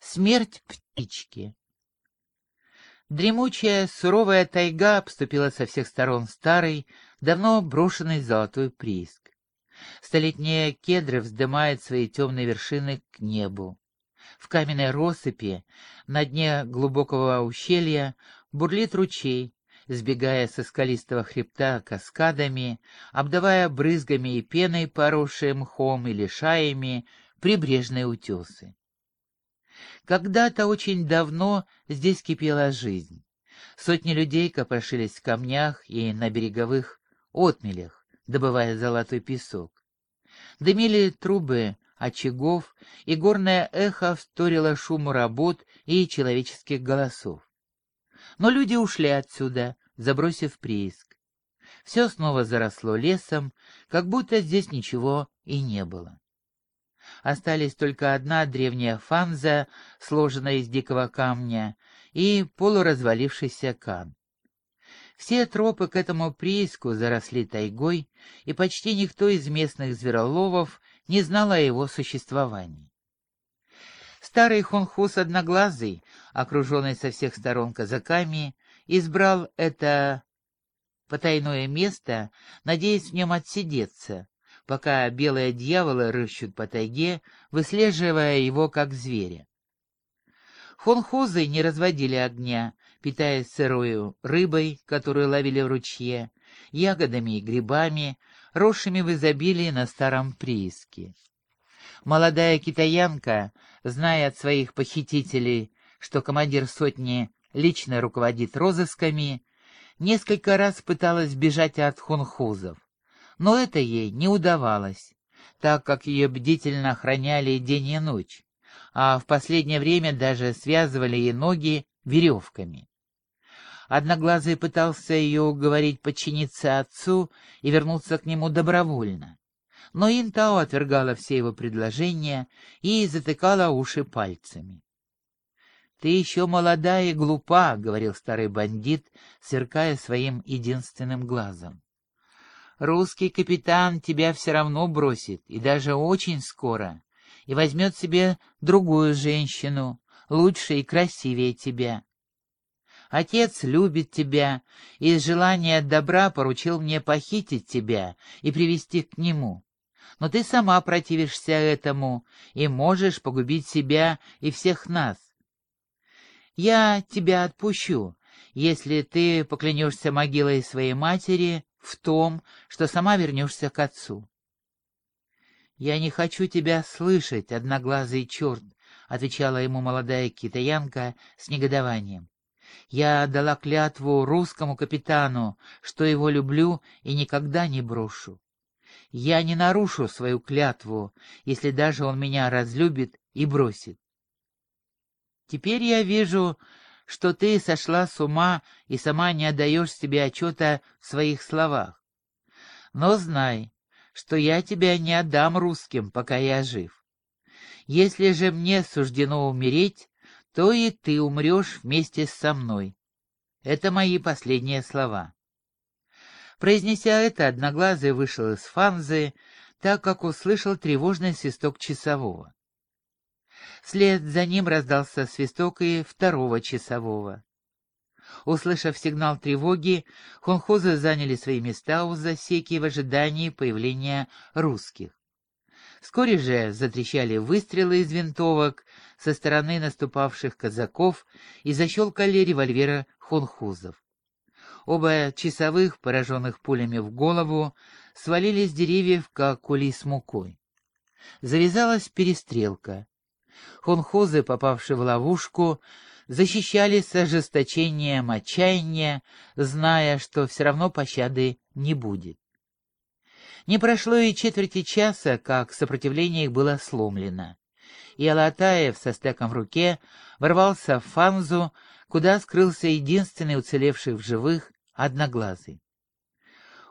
Смерть птички. Дремучая, суровая тайга обступила со всех сторон старый, давно брошенный золотой прииск. Столетние кедры вздымают свои темные вершины к небу. В каменной россыпи, на дне глубокого ущелья, бурлит ручей, сбегая со скалистого хребта каскадами, обдавая брызгами и пеной, поросшие мхом и лишаями, прибрежные утесы. Когда-то очень давно здесь кипела жизнь. Сотни людей копошились в камнях и на береговых отмелях, добывая золотой песок. Дымили трубы очагов, и горное эхо вторило шуму работ и человеческих голосов. Но люди ушли отсюда, забросив прииск. Все снова заросло лесом, как будто здесь ничего и не было. Остались только одна древняя фанза, сложенная из дикого камня, и полуразвалившийся кан. Все тропы к этому прииску заросли тайгой, и почти никто из местных звероловов не знал о его существовании. Старый хунхус Одноглазый, окруженный со всех сторон казаками, избрал это потайное место, надеясь в нем отсидеться, пока белые дьяволы рыщут по тайге, выслеживая его как зверя. Хонхозы не разводили огня, питаясь сырою рыбой, которую ловили в ручье, ягодами и грибами, росшими в изобилии на старом прииске. Молодая китаянка, зная от своих похитителей, что командир сотни лично руководит розысками, несколько раз пыталась бежать от хунхузов но это ей не удавалось, так как ее бдительно охраняли день и ночь, а в последнее время даже связывали ей ноги веревками. Одноглазый пытался ее уговорить подчиниться отцу и вернуться к нему добровольно. Но Интао отвергала все его предложения и затыкала уши пальцами. «Ты еще молода и глупа», — говорил старый бандит, сверкая своим единственным глазом. Русский капитан тебя все равно бросит, и даже очень скоро, и возьмет себе другую женщину, лучше и красивее тебя. Отец любит тебя, и из желания добра поручил мне похитить тебя и привести к нему. Но ты сама противишься этому и можешь погубить себя и всех нас. Я тебя отпущу, если ты поклянешься могилой своей матери в том, что сама вернешься к отцу. «Я не хочу тебя слышать, одноглазый черт», — отвечала ему молодая китаянка с негодованием. «Я дала клятву русскому капитану, что его люблю и никогда не брошу. Я не нарушу свою клятву, если даже он меня разлюбит и бросит. Теперь я вижу, что ты сошла с ума и сама не отдаешь себе отчета в своих словах. Но знай, что я тебя не отдам русским, пока я жив. Если же мне суждено умереть, то и ты умрешь вместе со мной. Это мои последние слова. Произнеся это, Одноглазый вышел из фанзы, так как услышал тревожный свисток часового. Вслед за ним раздался свисток и второго часового. Услышав сигнал тревоги, хунхузы заняли свои места у засеки в ожидании появления русских. Вскоре же затрещали выстрелы из винтовок со стороны наступавших казаков и защелкали револьверы хунхузов. Оба часовых, пораженных пулями в голову, свалились с деревьев, как кули с мукой. Завязалась перестрелка. Хунхузы, попавшие в ловушку, защищались с ожесточением отчаяния, зная, что все равно пощады не будет. Не прошло и четверти часа, как сопротивление их было сломлено, и Алатаев со стеком в руке ворвался в Фанзу, куда скрылся единственный уцелевший в живых Одноглазый.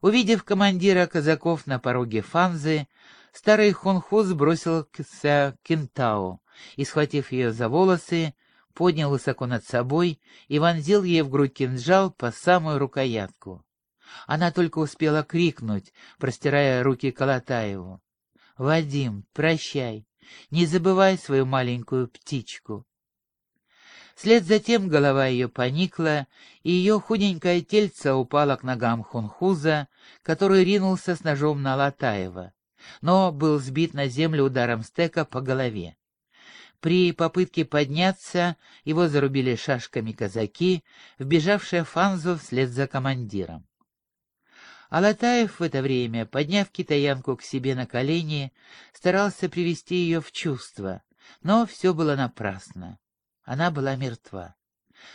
Увидев командира казаков на пороге Фанзы, старый хунхуз бросился к Кентау, и, схватив ее за волосы, поднял высоко над собой и вонзил ей в грудь кинжал по самую рукоятку. Она только успела крикнуть, простирая руки Колотаеву. «Вадим, прощай, не забывай свою маленькую птичку». Вслед за тем голова ее поникла, и ее худенькое тельце упало к ногам хунхуза, который ринулся с ножом на Латаева, но был сбит на землю ударом стека по голове. При попытке подняться его зарубили шашками казаки, вбежавшие Фанзу вслед за командиром. Алатаев в это время, подняв китаянку к себе на колени, старался привести ее в чувство, но все было напрасно. Она была мертва.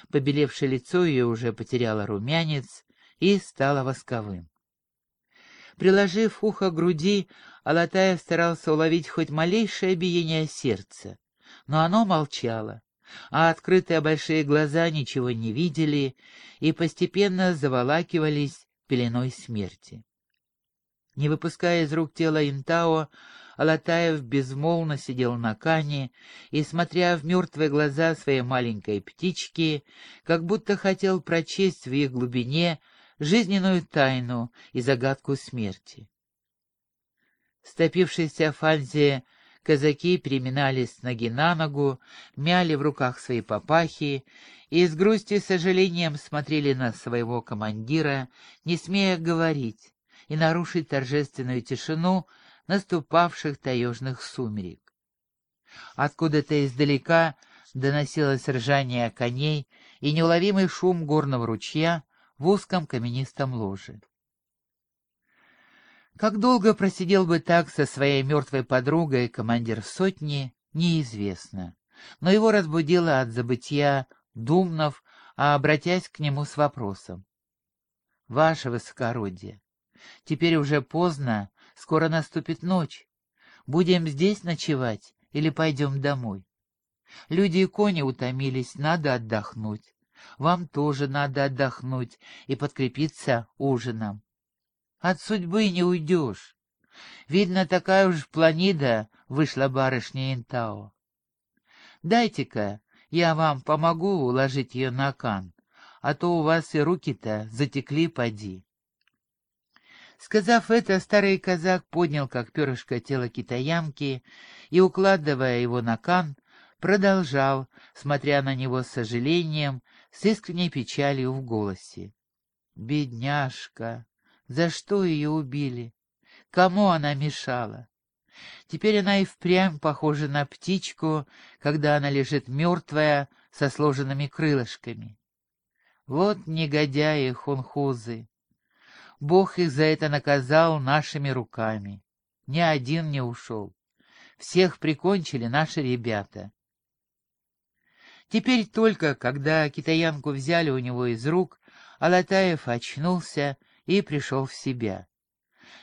Побелевшее лицо ее уже потеряло румянец и стало восковым. Приложив ухо к груди, Алатаев старался уловить хоть малейшее биение сердца, но оно молчало, а открытые большие глаза ничего не видели и постепенно заволакивались пеленой смерти. Не выпуская из рук тела Интао, Алатаев безмолвно сидел на кане и, смотря в мертвые глаза своей маленькой птички, как будто хотел прочесть в их глубине жизненную тайну и загадку смерти. Стопившиеся Фанзе казаки переминались ноги на ногу, мяли в руках свои папахи и с грустью и сожалением смотрели на своего командира, не смея говорить и нарушить торжественную тишину, наступавших таежных сумерек. Откуда-то издалека доносилось ржание коней и неуловимый шум горного ручья в узком каменистом ложе. Как долго просидел бы так со своей мертвой подругой командир сотни, неизвестно, но его разбудило от забытия Думнов, а обратясь к нему с вопросом. «Ваше высокородие, теперь уже поздно, Скоро наступит ночь. Будем здесь ночевать или пойдем домой? Люди и кони утомились, надо отдохнуть. Вам тоже надо отдохнуть и подкрепиться ужином. От судьбы не уйдешь. Видно, такая уж планида вышла барышня Интао. Дайте-ка, я вам помогу уложить ее на кан, а то у вас и руки-то затекли поди. Сказав это, старый казак поднял, как перышко, тело китаянки и, укладывая его на кан, продолжал, смотря на него с сожалением, с искренней печалью в голосе. «Бедняжка! За что ее убили? Кому она мешала? Теперь она и впрямь похожа на птичку, когда она лежит мертвая, со сложенными крылышками. Вот негодяи хунхузы! Бог их за это наказал нашими руками. Ни один не ушел. Всех прикончили наши ребята. Теперь только, когда китаянку взяли у него из рук, Алатаев очнулся и пришел в себя.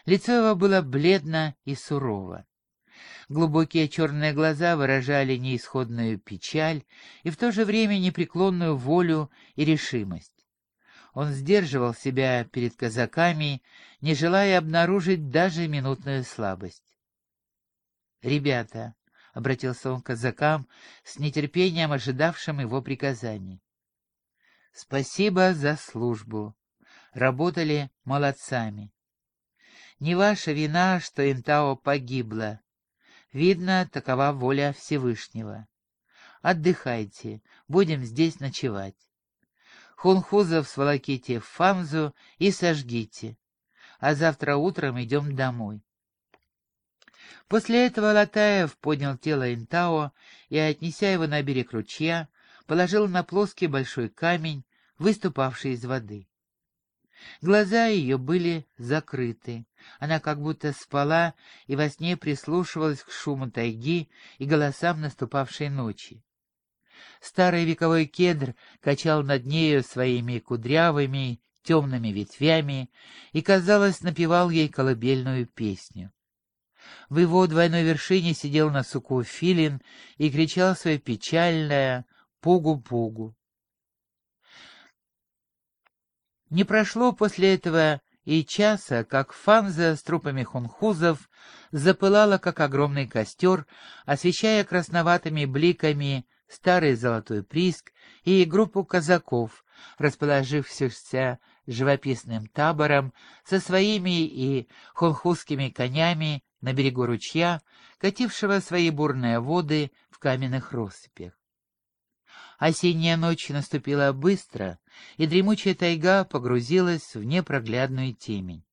Лицо его было бледно и сурово. Глубокие черные глаза выражали неисходную печаль и в то же время непреклонную волю и решимость. Он сдерживал себя перед казаками, не желая обнаружить даже минутную слабость. «Ребята», — обратился он к казакам, с нетерпением ожидавшим его приказаний, — «спасибо за службу. Работали молодцами. Не ваша вина, что Интао погибла. Видно, такова воля Всевышнего. Отдыхайте, будем здесь ночевать. Хунхузов сволоките в Фамзу и сожгите, а завтра утром идем домой. После этого Латаев поднял тело Интао и, отнеся его на берег ручья, положил на плоский большой камень, выступавший из воды. Глаза ее были закрыты. Она как будто спала и во сне прислушивалась к шуму тайги и голосам наступавшей ночи. Старый вековой кедр качал над нею своими кудрявыми темными ветвями и, казалось, напевал ей колыбельную песню. В его двойной вершине сидел на суку филин и кричал свое печальное «пугу-пугу». Не прошло после этого и часа, как фанза с трупами хунхузов запылала, как огромный костер, освещая красноватыми бликами старый золотой прииск и группу казаков, расположившихся живописным табором со своими и хонхузскими конями на берегу ручья, катившего свои бурные воды в каменных россыпях. Осенняя ночь наступила быстро, и дремучая тайга погрузилась в непроглядную темень.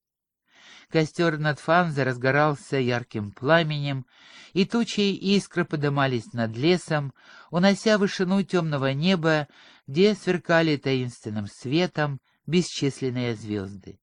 Костер над Фанзой разгорался ярким пламенем, и тучи искры подымались над лесом, унося вышину темного неба, где сверкали таинственным светом бесчисленные звезды.